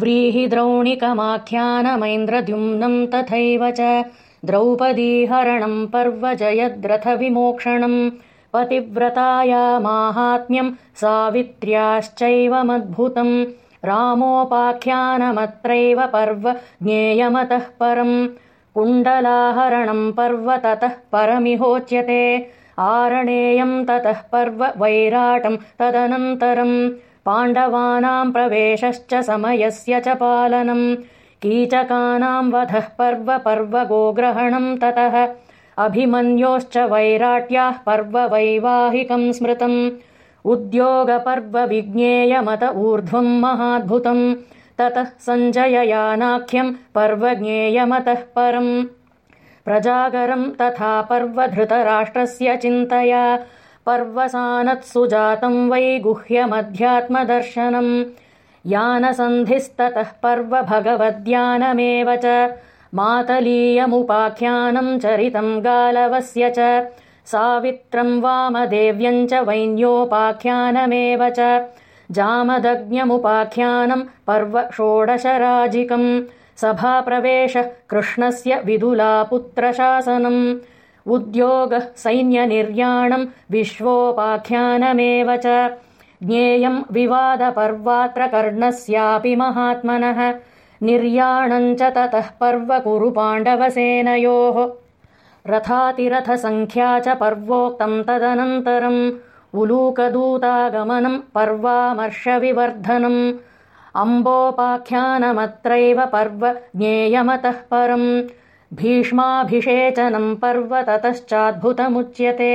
व्रीहिद्रौणिकमाख्यानमैन्द्रद्युम्नम् तथैव च द्रौपदीहरणम् पर्व जयद्रथविमोक्षणम् पतिव्रताया माहात्म्यम् सावित्र्याश्चैवमद्भुतम् रामोपाख्यानमत्रैव पर्व ज्ञेयमतः परम् कुण्डलाहरणम् पर्व ततः परमिहोच्यते आरणेयम् ततः पर्व वैराटम् तदनन्तरम् पाण्डवानाम् प्रवेशश्च समयस्य च पालनम् कीचकानाम् वधः पर्व पर्व गोग्रहणम् ततः अभिमन्योश्च वैराट्याः पर्व वैवाहिकम् स्मृतम् उद्योगपर्व विज्ञेयमत ऊर्ध्वम् महाद्भुतम् ततः सञ्जययानाख्यम् पर्व ज्ञेयमतः परम् प्रजागरम् तथा पर्व धृतराष्ट्रस्य चिन्तया पर्वसानत्सुजातम् वै गुह्यमध्यात्मदर्शनम्। यानसन्धिस्ततः पर्व भगवद्यानमेव च। मातलीयमुपाख्यानम् चरितम् गालवस्य च। सावित्रम् वामदेव्यम् च वैन्योपाख्यानमेव च। जामदग्न्यमुपाख्यानम् पर्व षोडशराजिकम् सभाप्रवेशः कृष्णस्य विदुलापुत्रशासनम् उद्योगः सैन्यनिर्याणम् विश्वोपाख्यानमेव च। ज्ञेयम् विवादपर्वात्र कर्णस्यापि महात्मनः। निर्याणम् च ततः पर्व कुरु पाण्डवसेनयोः रथातिरथसङ्ख्या च पर्वोक्तम् तदनन्तरम् उलूकदूतागमनम् पर्वामर्षविवर्धनम्। अम्बोपाख्यानमत्रैव पर्व ज्ञेयमतः परम् भीष्माभिषेचनम् पर्व ततश्चाद्भुतमुच्यते